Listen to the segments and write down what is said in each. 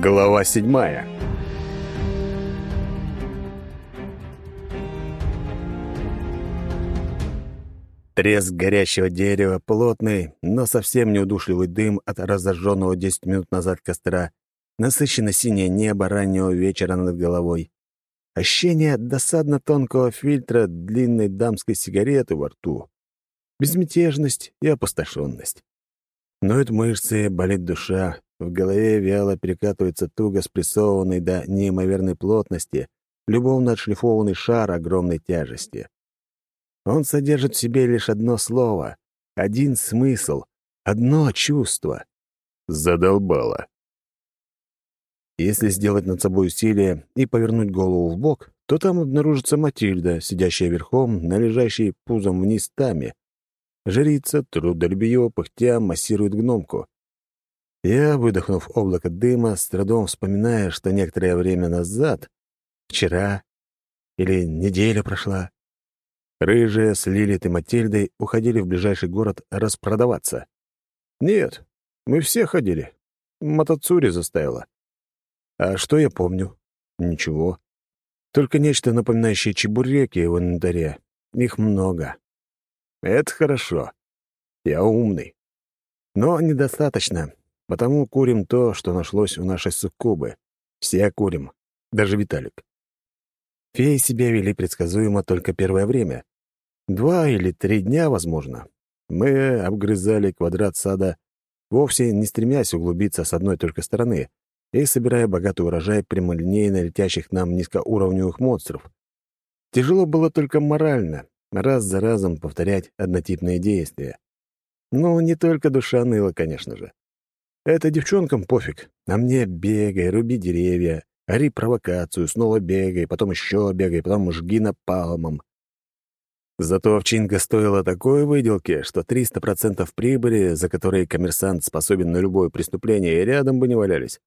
Глава седьмая. Треск горящего дерева, плотный, но совсем не удушливый дым от разожженного 10 минут назад костра, насыщенно синее небо раннего вечера над головой. Ощущение досадно тонкого фильтра длинной дамской сигареты во рту. Безмятежность и опустошенность. Ноют мышцы, болит душа, в голове вяло перекатывается туго спрессованный до неимоверной плотности, любовно отшлифованный шар огромной тяжести. Он содержит в себе лишь одно слово, один смысл, одно чувство. Задолбало. Если сделать над собой усилие и повернуть голову в бок, то там обнаружится Матильда, сидящая верхом на лежащей пузом вниз таме. Жрица, трудолюбиво, пыхтя, массирует гномку. Я, выдохнув облако дыма, с трудом вспоминая, что некоторое время назад, вчера или неделя прошла, рыжие с Лилит и Матильдой уходили в ближайший город распродаваться. Нет, мы все ходили. Матацури заставила. А что я помню? Ничего. Только нечто напоминающее чебуреки в инвентаре. Их много. Это хорошо. Я умный. Но недостаточно, Потому курим то, что нашлось у нашей суккубы. Все курим, даже Виталик. Феи себя вели предсказуемо только первое время. Два или три дня, возможно. Мы обгрызали квадрат сада, вовсе не стремясь углубиться с одной только стороны и собирая богатый урожай прямолинейно летящих нам низкоуровневых монстров. Тяжело было только морально, раз за разом повторять однотипные действия. Ну, не только душа ныла, конечно же. Это девчонкам пофиг, а мне бегай, руби деревья, ори провокацию, снова бегай, потом еще бегай, потом жги напалмом. Зато овчинка стоила такой выделки, что 300% прибыли, за которые коммерсант способен на любое преступление, и рядом бы не валялись.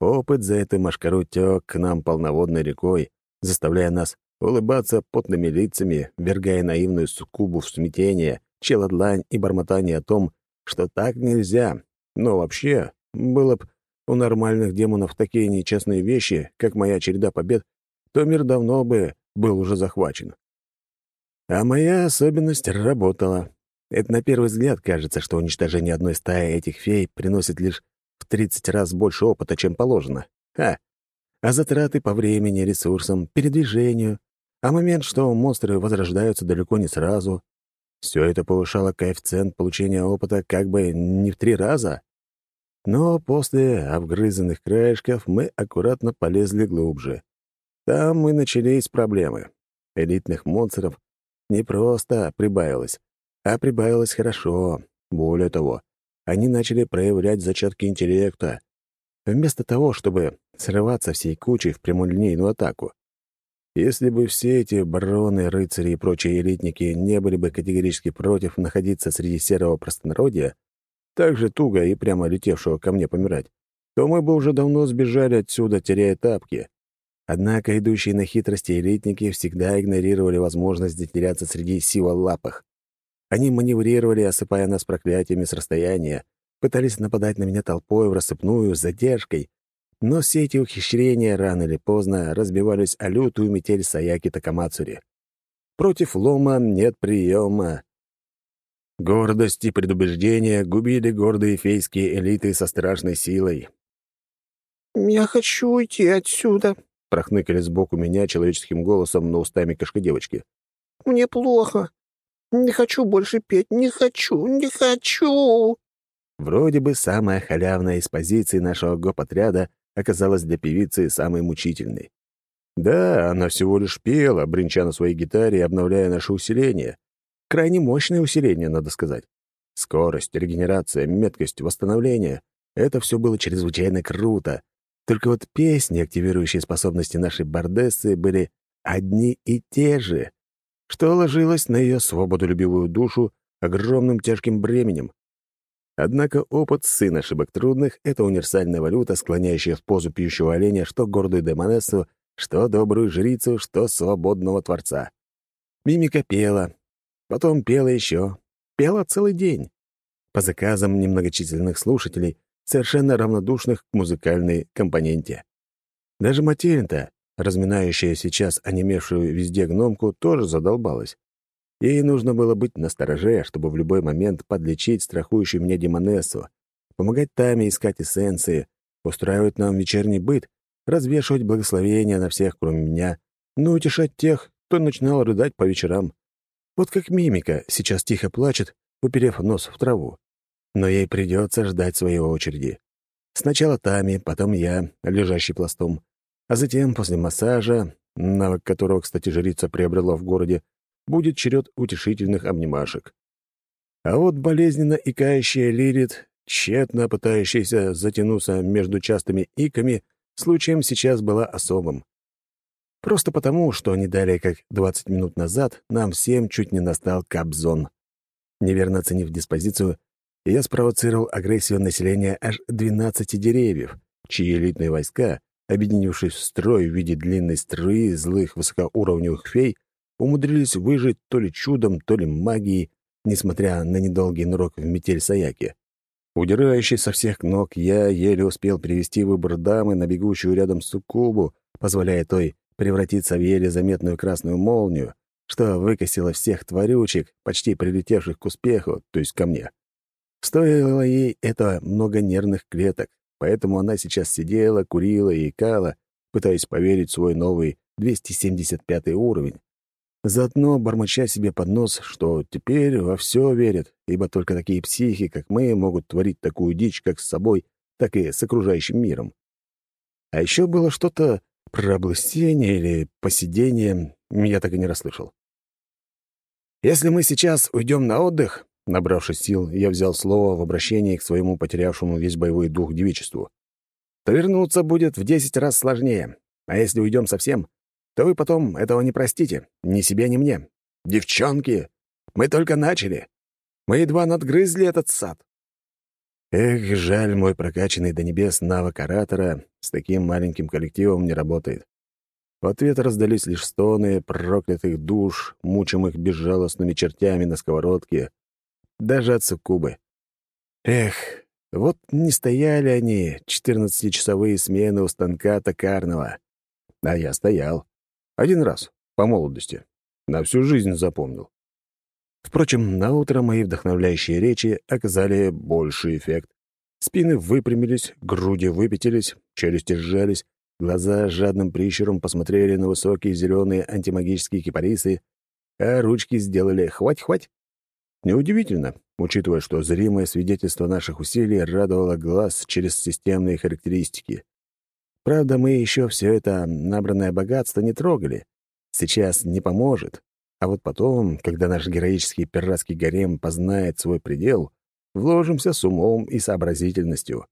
Опыт за эту машкару тек к нам полноводной рекой, заставляя нас улыбаться потными лицами, вергая наивную суккубу в смятение, челодлань и бормотание о том, что так нельзя, но вообще, было б у нормальных демонов такие нечестные вещи, как моя череда побед, то мир давно бы был уже захвачен. А моя особенность работала. Это на первый взгляд кажется, что уничтожение одной стаи этих фей приносит лишь в 30 раз больше опыта, чем положено. Ха! А затраты по времени, ресурсам, передвижению, а момент, что монстры возрождаются далеко не сразу, все это повышало коэффициент получения опыта как бы не в три раза. Но после обгрызанных краешков мы аккуратно полезли глубже. Там и начались проблемы. Элитных монстров не просто прибавилось, а прибавилось хорошо. Более того, они начали проявлять зачатки интеллекта, вместо того, чтобы срываться всей кучей в прямолинейную атаку. Если бы все эти бароны, рыцари и прочие элитники не были бы категорически против находиться среди серого простонародья, так же туго и прямо летевшего ко мне помирать, то мы бы уже давно сбежали отсюда, теряя тапки. Однако идущие на хитрости элитники всегда игнорировали возможность затеряться среди сиволапых. Они маневрировали, осыпая нас проклятиями с расстояния, пытались нападать на меня толпой в рассыпную, с задержкой, но все эти ухищрения рано или поздно разбивались о лютую метель Саяки Такамацури. Против лома нет приема. Гордость и предубеждение губили гордые фейские элиты со страшной силой. «Я хочу уйти отсюда», — прохныкали сбоку меня человеческим голосом на устами кошка-девочки. «Мне плохо. Не хочу больше петь, не хочу, не хочу». Вроде бы самая халявная из позиций нашего гоп-отряда оказалась для певицы самой мучительной. Да, она всего лишь пела, бренча на своей гитаре и обновляя наше усиление. Крайне мощное усиление, надо сказать. Скорость, регенерация, меткость, восстановление — это все было чрезвычайно круто. Только вот песни, активирующие способности нашей бардессы, были одни и те же, что ложилось на ее свободолюбивую душу огромным тяжким бременем. Однако опыт сын ошибок трудных — это универсальная валюта, склоняющая в позу пьющего оленя что гордую демонессу, что добрую жрицу, что свободного творца. Мимика пела, потом пела еще, пела целый день. По заказам немногочисленных слушателей, совершенно равнодушных к музыкальной компоненте. Даже Матильда, разминающая сейчас онемевшую везде гномку, тоже задолбалась. Ей нужно было быть настороже, чтобы в любой момент подлечить страхующую меня демонессу, помогать Таме искать эссенции, устраивать нам вечерний быт, развешивать благословения на всех, кроме меня, но утешать тех, кто начинал рыдать по вечерам. Вот как мимика сейчас тихо плачет, уперев нос в траву. Но ей придется ждать своей очереди. Сначала Тами, потом я, лежащий пластом, а затем, после массажа, навык которого, кстати, жрица приобрела в городе, будет черед утешительных обнимашек. А вот болезненно икающая Лилит, тщетно пытающаяся затянуться между частыми иками, случаем сейчас была особым. Просто потому, что не далее как 20 минут назад нам всем чуть не настал капзон. Неверно оценив диспозицию, я спровоцировал агрессию населения аж 12 деревьев, чьи элитные войска, объединившись в строй в виде длинной струи злых высокоуровневых фей, умудрились выжить то ли чудом, то ли магией, несмотря на недолгий нырок в метель Саяки. Удирающий со всех ног, я еле успел перевести выбор дамы на бегущую рядом суккубу, позволяя той превратиться в еле заметную красную молнию, что выкосило всех тварючек, почти прилетевших к успеху, то есть ко мне. Стоило ей это много нервных клеток, поэтому она сейчас сидела, курила и икала, пытаясь поверить в свой новый 275 уровень. Заодно бормоча себе под нос, что теперь во все верят, ибо только такие психи, как мы, могут творить такую дичь как с собой, так и с окружающим миром. А еще было что-то про облысение или посидение, я так и не расслышал. «Если мы сейчас уйдем на отдых, Набравшись сил, я взял слово в обращении к своему потерявшему весь боевой дух девичеству. «То вернуться будет в десять раз сложнее. А если уйдем совсем, то вы потом этого не простите. Ни себе, ни мне. Девчонки, мы только начали. Мы едва надгрызли этот сад». Эх, жаль, мой прокачанный до небес навык оратора с таким маленьким коллективом не работает. В ответ раздались лишь стоны проклятых душ, мучимых безжалостными чертями на сковородке, даже от суккубы. Эх, вот не стояли они, четырнадцатичасовые смены у станка токарного. А я стоял. Один раз, по молодости. На всю жизнь запомнил. Впрочем, на утро мои вдохновляющие речи оказали больший эффект. Спины выпрямились, груди выпятились, челюсти сжались, глаза жадным прищуром посмотрели на высокие зеленые антимагические кипарисы, а ручки сделали «хвать-хвать». Неудивительно, учитывая, что зримое свидетельство наших усилий радовало глаз через системные характеристики. Правда, мы еще все это набранное богатство не трогали. Сейчас не поможет. А вот потом, когда наш героический пиратский гарем познает свой предел, вложимся с умом и сообразительностью.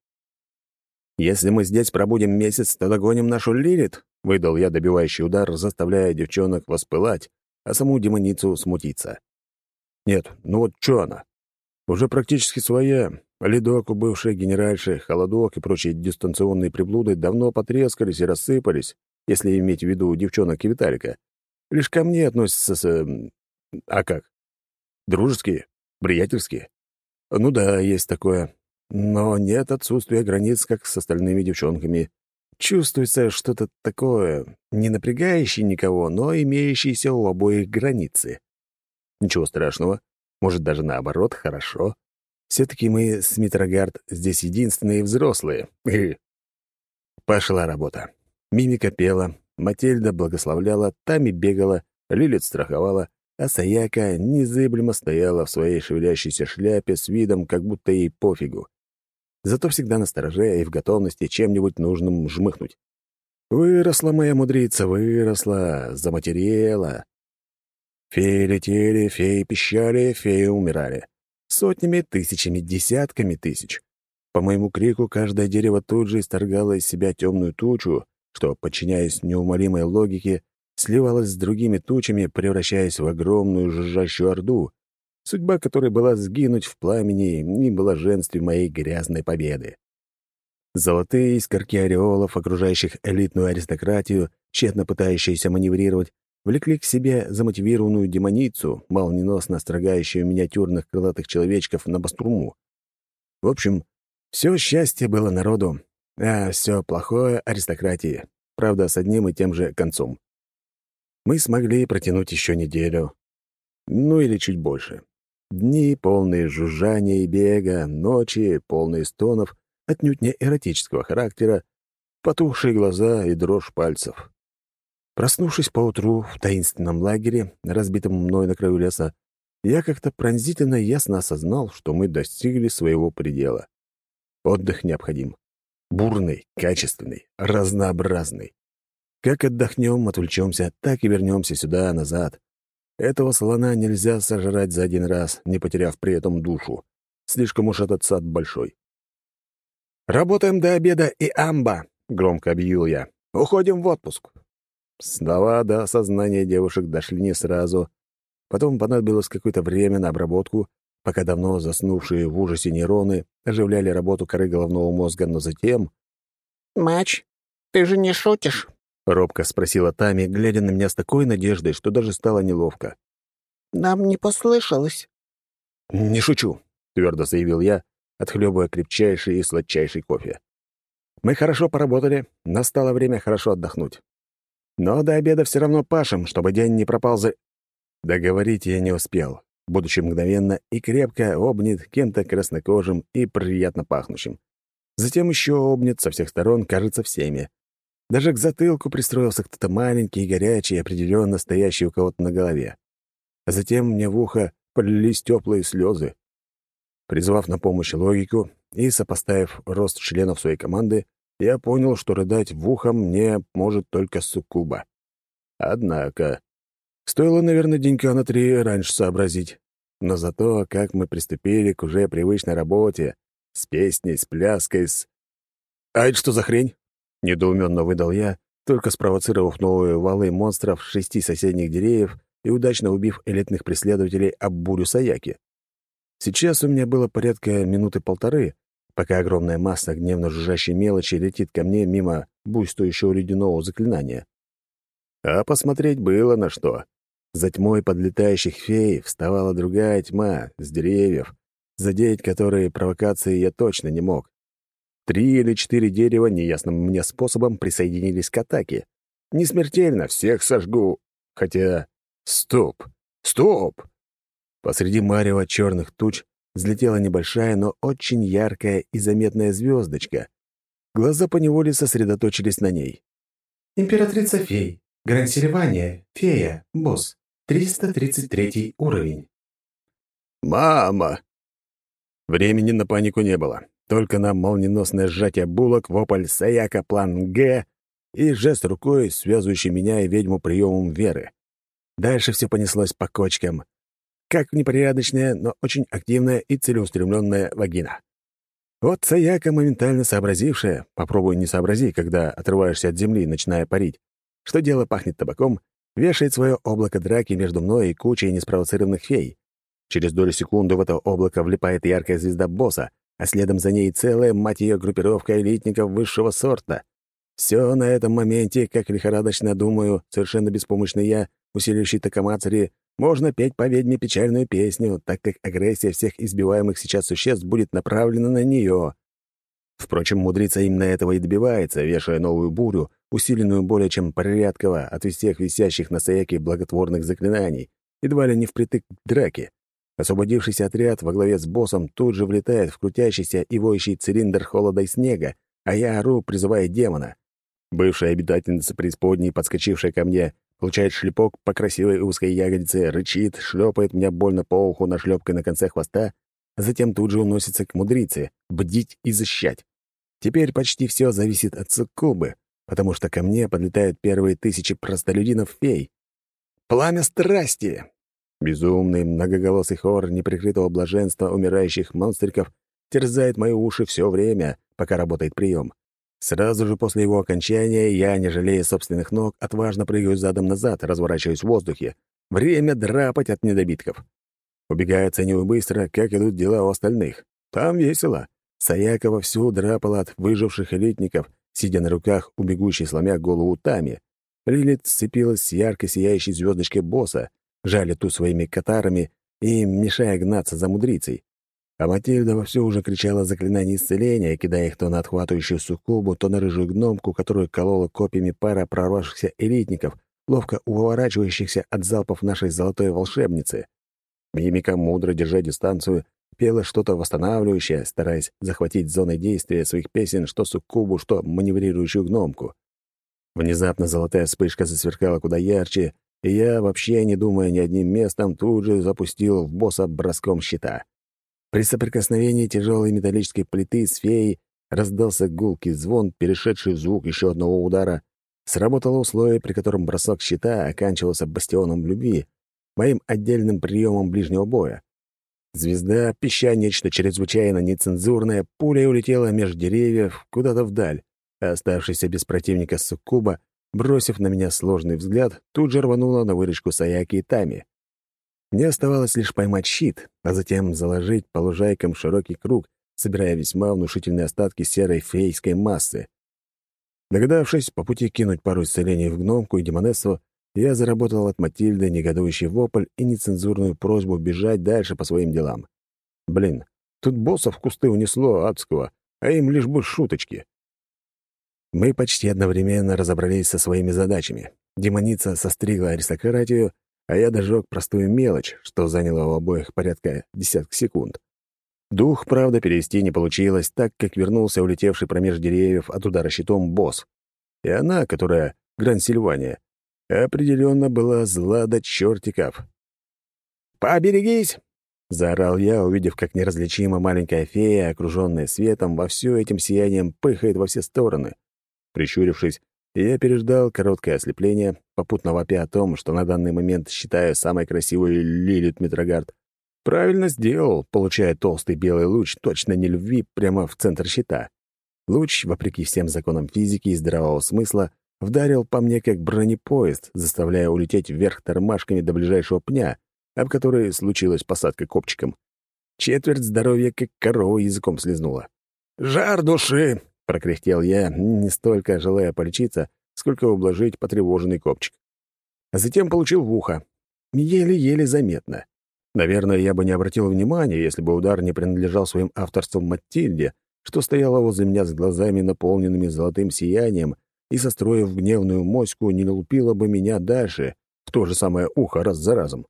«Если мы здесь пробудем месяц, то догоним нашу Лилит», — выдал я добивающий удар, заставляя девчонок воспылать, а саму демоницу смутиться. Нет, ну вот что она? Уже практически своя. Ледок, бывшая генеральша, холодок и прочие дистанционные приблуды давно потрескались и рассыпались, если иметь в виду девчонок и Виталика. Лишь ко мне относятся с... Эм, а как? Дружеские? Приятельские? Ну да, есть такое. Но нет отсутствия границ, как с остальными девчонками. Чувствуется что-то такое, не напрягающее никого, но имеющееся у обоих границы. Ничего страшного. Может, даже наоборот, хорошо. Все-таки мы с Митрогард здесь единственные взрослые. Пошла работа. Мимика пела, Матильда благословляла, Тами бегала, Лилит страховала, а Саяка незыблемо стояла в своей шевелящейся шляпе с видом, как будто ей пофигу. Зато всегда настороже и в готовности чем-нибудь нужным жмыхнуть. Выросла моя мудрица, выросла, заматерела. Феи летели, феи пищали, феи умирали. Сотнями, тысячами, десятками тысяч. По моему крику каждое дерево тут же исторгало из себя темную тучу, что, подчиняясь неумолимой логике, сливалось с другими тучами, превращаясь в огромную жужжащую орду, судьба которой была сгинуть в пламени и блаженстве моей грязной победы. Золотые искорки ореолов, окружающих элитную аристократию, тщетно пытающиеся маневрировать, влекли к себе замотивированную демоницу, молниеносно строгающую миниатюрных крылатых человечков на бастурму. В общем, Все счастье было народу, а все плохое — аристократии. Правда, с одним и тем же концом. Мы смогли протянуть еще неделю. Ну или чуть больше. Дни, полные жужжания и бега, ночи, полные стонов, отнюдь не эротического характера, потухшие глаза и дрожь пальцев. Проснувшись поутру в таинственном лагере, разбитом мной на краю леса, я как-то пронзительно ясно осознал, что мы достигли своего предела. Отдых необходим. Бурный, качественный, разнообразный. Как отдохнем, отвлечемся, так и вернемся сюда, назад. Этого слона нельзя сожрать за один раз, не потеряв при этом душу. Слишком уж этот сад большой. «Работаем до обеда и амба!» — громко объявил я. «Уходим в отпуск!» Слова до осознания девушек дошли не сразу. Потом понадобилось какое-то время на обработку, пока давно заснувшие в ужасе нейроны оживляли работу коры головного мозга, но затем... «Мач, ты же не шутишь?» — робко спросила Тами, глядя на меня с такой надеждой, что даже стало неловко. «Нам не послышалось». «Не шучу», — твердо заявил я, отхлебывая крепчайший и сладчайший кофе. «Мы хорошо поработали, настало время хорошо отдохнуть. Но до обеда все равно пашем, чтобы день не пропал за...» Договорить я не успел, будучи мгновенно и крепко обнят кем-то краснокожим и приятно пахнущим. Затем еще обнят со всех сторон, кажется, всеми. Даже к затылку пристроился кто-то маленький и горячий, определенно стоящий у кого-то на голове. А затем мне в ухо полились теплые слезы. Призвав на помощь логику и сопоставив рост членов своей команды, я понял, что рыдать в ухо мне может только суккуба. Однако, стоило, наверное, денька на три раньше сообразить. Но зато, как мы приступили к уже привычной работе, с песней, с пляской, с... «А это что за хрень?» — недоуменно выдал я, только спровоцировав новые валы монстров шести соседних деревьев и удачно убив элитных преследователей об бурю Саяки. Сейчас у меня было порядка минуты полторы, пока огромная масса гневно жужжащей мелочи летит ко мне мимо буйствующего ледяного заклинания. А посмотреть было на что. За тьмой подлетающих фей вставала другая тьма с деревьев, задеть которые провокации я точно не мог. Три или четыре дерева неясным мне способом присоединились к атаке. Не смертельно, всех сожгу. Хотя... Стоп! Стоп! Посреди марева черных туч взлетела небольшая, но очень яркая и заметная звездочка. Глаза поневоле сосредоточились на ней. «Императрица фей. Гранд-Сильвания. Фея. Босс. 333 уровень». «Мама!» Времени на панику не было. Только на молниеносное сжатие булок, вопль «Саяка, план Г» и жест рукой, связывающий меня и ведьму приемом веры. Дальше все понеслось по кочкам как непорядочная, но очень активная и целеустремленная вагина. Вот Саяка, моментально сообразившая, попробуй не сообрази, когда отрываешься от земли, начиная парить, что дело пахнет табаком, вешает свое облако драки между мной и кучей неспровоцированных фей. Через долю секунды в это облако влипает яркая звезда босса, а следом за ней целая, мать ее, группировка элитников высшего сорта. Все на этом моменте, как лихорадочно думаю, совершенно беспомощный я, усиливающий Такамацари, можно петь по ведьме печальную песню, так как агрессия всех избиваемых сейчас существ будет направлена на нее. Впрочем, мудрица именно этого и добивается, вешая новую бурю, усиленную более чем порядково от всех висящих на стояке благотворных заклинаний, едва ли не впритык к драке. Освободившийся отряд во главе с боссом тут же влетает в крутящийся и воющий цилиндр холода и снега, а я ору, призывая демона. Бывшая обитательница преисподней, подскочившая ко мне, получает шлепок по красивой узкой ягодице, рычит, шлепает меня больно по уху нашлепкой на конце хвоста, а затем тут же уносится к мудрице, бдить и защищать. Теперь почти все зависит от суккубы, потому что ко мне подлетают первые тысячи простолюдинов-фей. Пламя страсти! Безумный многоголосый хор неприкрытого блаженства умирающих монстриков терзает мои уши все время, пока работает прием. Сразу же после его окончания я, не жалея собственных ног, отважно прыгаю задом назад, разворачиваясь в воздухе. Время драпать от недобитков. Убегают они быстро, как идут дела у остальных. Там весело. Саяка вовсю драпала от выживших элитников, сидя на руках у бегущей, сломя голову Тами. Лилит сцепилась с ярко сияющей звездочкой босса, жаля ту своими катарами и мешая гнаться за мудрицей. А Матильда вовсю уже кричала заклинания исцеления, кидая их то на отхватывающую суккубу, то на рыжую гномку, которую колола копьями пара прорвавшихся элитников, ловко уворачивающихся от залпов нашей золотой волшебницы. Мимика, мудро держа дистанцию, пела что-то восстанавливающее, стараясь захватить зоной действия своих песен что суккубу, что маневрирующую гномку. Внезапно золотая вспышка засверкала куда ярче, и я, вообще не думая ни одним местом, тут же запустил в босса броском щита. При соприкосновении тяжелой металлической плиты с феей раздался гулкий звон, перешедший в звук еще одного удара. Сработало условие, при котором бросок щита оканчивался бастионом любви, моим отдельным приемом ближнего боя. Звезда, пища нечто чрезвычайно нецензурное, пулей улетела между деревьев куда-то вдаль, а оставшийся без противника суккуба, бросив на меня сложный взгляд, тут же рванула на выручку Саяки и Тами. Мне оставалось лишь поймать щит, а затем заложить по лужайкам широкий круг, собирая весьма внушительные остатки серой фейской массы. Догадавшись по пути кинуть пару исцелений в гномку и демонессу, я заработал от Матильды негодующий вопль и нецензурную просьбу бежать дальше по своим делам. Блин, тут боссов кусты унесло адского, а им лишь бы шуточки. Мы почти одновременно разобрались со своими задачами. Демоница состригла аристократию, а я дожег простую мелочь, что заняло у обоих порядка десятка секунд. Дух, правда, перевести не получилось, так как вернулся улетевший промеж деревьев от удара щитом босс. И она, которая Гран-Сильвания, определенно была зла до чертиков. «Поберегись!» — заорал я, увидев, как неразличима маленькая фея, окруженная светом, во всю этим сиянием пыхает во все стороны. Прищурившись, я переждал короткое ослепление, попутно вопя о том, что на данный момент считаю самой красивой Лилит Митрогард. Правильно сделал, получая толстый белый луч точно не любви прямо в центр щита. Луч, вопреки всем законам физики и здравого смысла, вдарил по мне как бронепоезд, заставляя улететь вверх тормашками до ближайшего пня, об который случилась посадка копчиком. Четверть здоровья как корова языком слезнула. «Жар души!» Прокряхтел я, не столько желая полечиться, сколько ублажить потревоженный копчик. А затем получил в ухо. Еле-еле заметно. Наверное, я бы не обратил внимания, если бы удар не принадлежал своим авторством Матильде, что стояла возле меня с глазами, наполненными золотым сиянием, и, состроив гневную моську, не лупила бы меня дальше, в то же самое ухо раз за разом.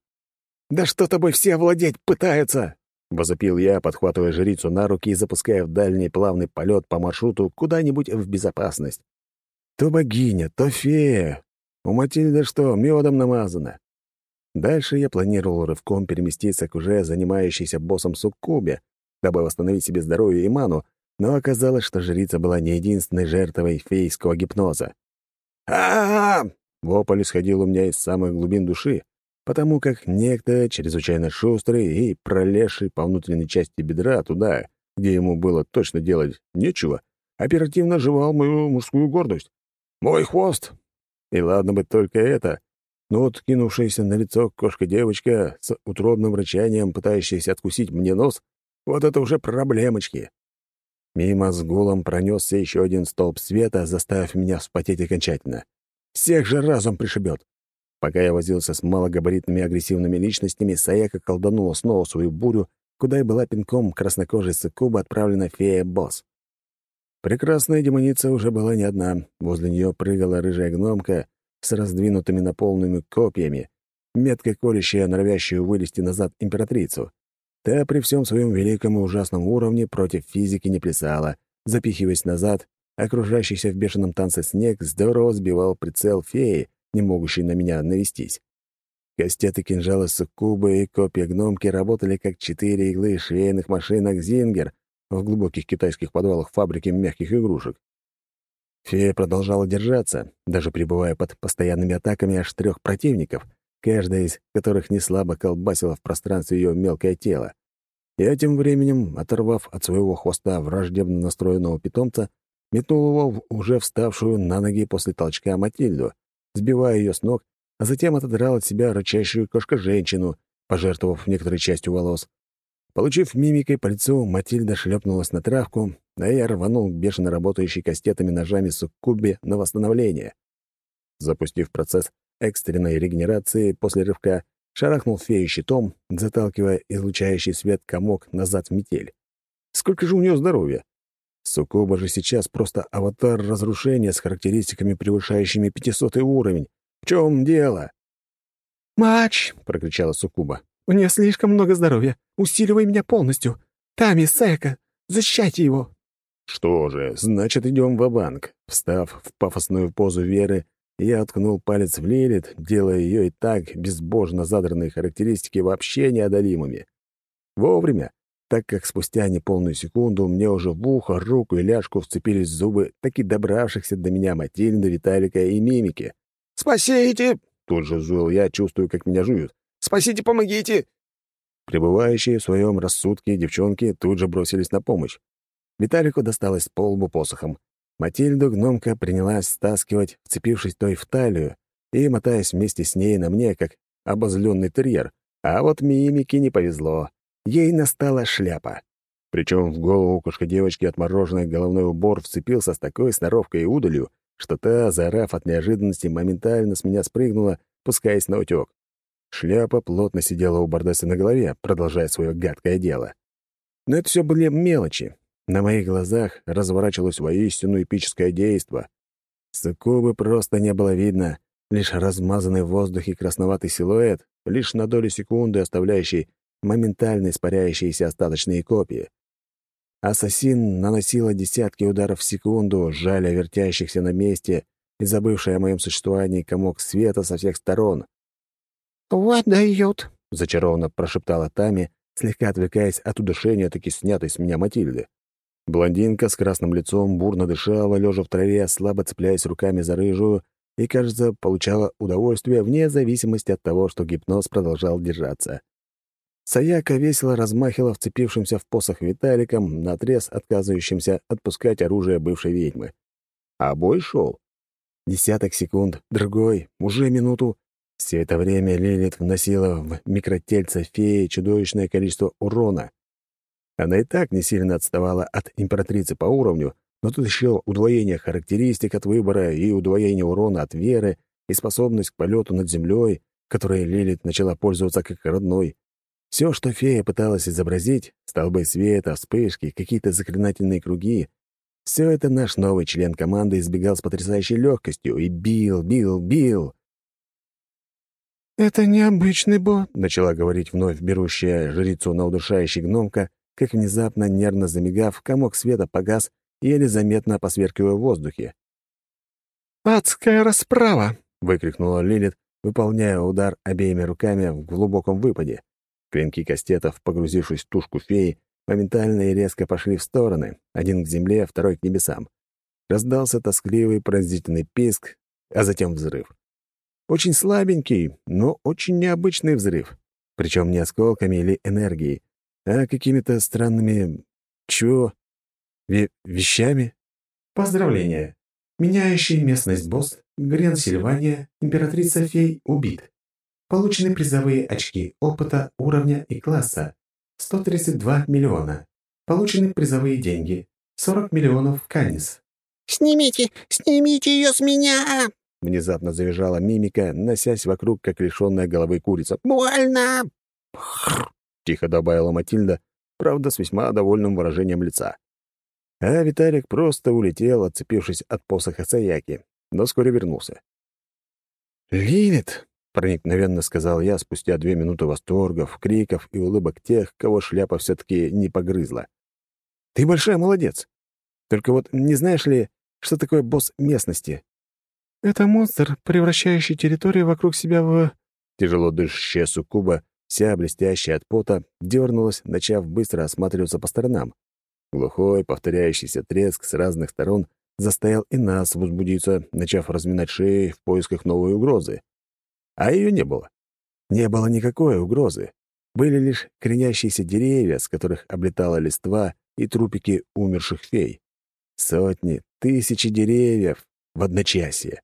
«Да что тобой все овладеть пытаются!» — возопил я, подхватывая жрицу на руки и запуская в дальний плавный полет по маршруту куда-нибудь в безопасность. То богиня, то фея. У Матильды что, медом намазано? Дальше я планировал рывком переместиться к уже занимающейся боссом Суккубе, дабы восстановить себе здоровье и ману, но оказалось, что жрица была не единственной жертвой фейского гипноза. а, -а, -а Вопль исходил у меня из самых глубин души, потому как некто, чрезвычайно шустрый и пролезший по внутренней части бедра туда, где ему было точно делать нечего, оперативно жевал мою мужскую гордость. «Мой хвост!» И ладно бы только это, но вот кинувшаяся на лицо кошка-девочка с утробным рычанием, пытающаяся откусить мне нос, вот это уже проблемочки. Мимо с гулом пронесся еще один столб света, заставив меня вспотеть окончательно. Всех же разом пришибет. Пока я возился с малогабаритными агрессивными личностями, Саяка колданула снова свою бурю, куда и была пинком краснокожей сыкуба отправлена фея-босс. Прекрасная демоница уже была не одна. Возле нее прыгала рыжая гномка с раздвинутыми наполненными копьями, метко колющая, норовящую вылезти назад императрицу. Та при всем своем великом и ужасном уровне против физики не плясала, запихиваясь назад, окружающийся в бешеном танце снег здорово сбивал прицел феи, не могущий на меня навестись. Кастеты кинжала суккубы и копья гномки работали как четыре иглы швейных машинок «Зингер» в глубоких китайских подвалах фабрики мягких игрушек. Фея продолжала держаться, даже пребывая под постоянными атаками аж трех противников, каждая из которых неслабо колбасила в пространстве ее мелкое тело. Я тем временем, оторвав от своего хвоста враждебно настроенного питомца, метнул его в уже вставшую на ноги после толчка Матильду, сбивая ее с ног, а затем отодрал от себя рычащую кошка-женщину, пожертвовав некоторой частью волос. Получив мимикой по лицу, Матильда шлепнулась на травку, а я рванул к бешено работающей кастетами ножами суккубе на восстановление. Запустив процесс экстренной регенерации после рывка, шарахнул фею щитом, заталкивая излучающий свет комок назад в метель. Сколько же у нее здоровья? Сукуба же сейчас просто аватар разрушения с характеристиками, превышающими 500 уровень. В чем дело? «Мач!» — прокричала Сукуба. «У нее слишком много здоровья. Усиливай меня полностью. Тами, Сайка, защищайте его!» Что же, значит, идем в банк Встав в пафосную позу веры, я откнул палец в Лилит, делая ее и так безбожно задранные характеристики вообще неодолимыми. Вовремя, так как спустя неполную секунду мне уже в ухо, руку и ляжку вцепились зубы таки добравшихся до меня Матильды, Виталика и Мимики. «Спасите!» — тут же взвыл я, чувствую, как меня жуют. «Спасите, помогите!» Пребывающие в своем рассудке девчонки тут же бросились на помощь. Виталику досталось по лбу посохом. Матильду гномка принялась стаскивать, вцепившись той в талию и мотаясь вместе с ней на мне, как обозленный терьер. А вот мимике не повезло. Ей настала шляпа. Причем в голову кошка девочки отмороженный головной убор вцепился с такой сноровкой и удалью, что та, заорав от неожиданности, моментально с меня спрыгнула, пускаясь на утёк. Шляпа плотно сидела у Бардеса на голове, продолжая свое гадкое дело. Но это все были мелочи. На моих глазах разворачивалось воистину эпическое действо. Суккубы просто не было видно, лишь размазанный в воздухе красноватый силуэт, лишь на долю секунды оставляющий моментально испаряющиеся остаточные копии. Ассасин наносила десятки ударов в секунду, жаля вертящихся на месте и забывший о моем существовании комок света со всех сторон. «Вот дает», — зачарованно прошептала Тами, слегка отвлекаясь от удушения, таки снятой с меня Матильды. Блондинка с красным лицом бурно дышала, лежа в траве, слабо цепляясь руками за рыжую, и, кажется, получала удовольствие вне зависимости от того, что гипноз продолжал держаться. Саяка весело размахивала вцепившимся в посох Виталиком, наотрез отказывающимся отпускать оружие бывшей ведьмы. А бой шел. Десяток секунд, другой, уже минуту. Все это время Лилит вносила в микротельце феи чудовищное количество урона. Она и так не сильно отставала от императрицы по уровню, но тут еще удвоение характеристик от выбора и удвоение урона от веры и способность к полету над землей, которой Лилит начала пользоваться как родной. Все, что фея пыталась изобразить, столбы света, вспышки, какие-то заклинательные круги, все это наш новый член команды избегал с потрясающей легкостью и бил, бил, бил. «Это необычный бо», — начала говорить вновь берущая жрицу на удушающий гномка, как внезапно, нервно замигав, комок света погас, еле заметно посверкивая в воздухе. «Адская расправа!» — выкрикнула Лилит, выполняя удар обеими руками в глубоком выпаде. Клинки кастетов, погрузившись в тушку феи, моментально и резко пошли в стороны, один к земле, второй к небесам. Раздался тоскливый пронзительный писк, а затем взрыв. Очень слабенький, но очень необычный взрыв. Причем не осколками или энергией, а какими-то странными... чего? Ве вещами? Поздравления! Меняющий местность босс Грен Сильвания, императрица фей, убит. Получены призовые очки опыта, уровня и класса. 132 миллиона. Получены призовые деньги. 40 миллионов канис. «Снимите! Снимите ее с меня!» Внезапно завизжала мимика, носясь вокруг, как лишенная головы курица. «Больно!» Тихо добавила Матильда, правда, с весьма довольным выражением лица. А Виталик просто улетел, отцепившись от посоха Саяки, но вскоре вернулся. «Лилит!» — проникновенно сказал я спустя две минуты восторгов, криков и улыбок тех, кого шляпа все-таки не погрызла. «Ты большая молодец! Только вот не знаешь ли, что такое босс местности?» «Это монстр, превращающий территорию вокруг себя в...» Тяжело дышащая суккуба, вся блестящая от пота, дернулась, начав быстро осматриваться по сторонам. Глухой, повторяющийся треск с разных сторон заставил и нас возбудиться, начав разминать шеи в поисках новой угрозы. А ее не было. Не было никакой угрозы. Были лишь кренящиеся деревья, с которых облетала листва и трупики умерших фей. Сотни, тысячи деревьев в одночасье.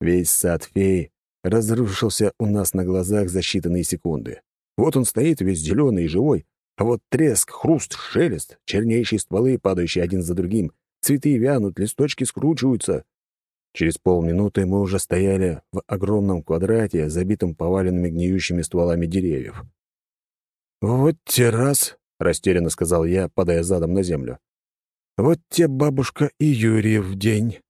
Весь сад фей разрушился у нас на глазах за считанные секунды. Вот он стоит весь зеленый и живой, а вот треск, хруст, шелест, чернейшие стволы, падающие один за другим, цветы вянут, листочки скручиваются. Через полминуты мы уже стояли в огромном квадрате, забитом поваленными гниющими стволами деревьев. «Вот те раз!» — растерянно сказал я, падая задом на землю. «Вот те бабушка и Юрий в день!»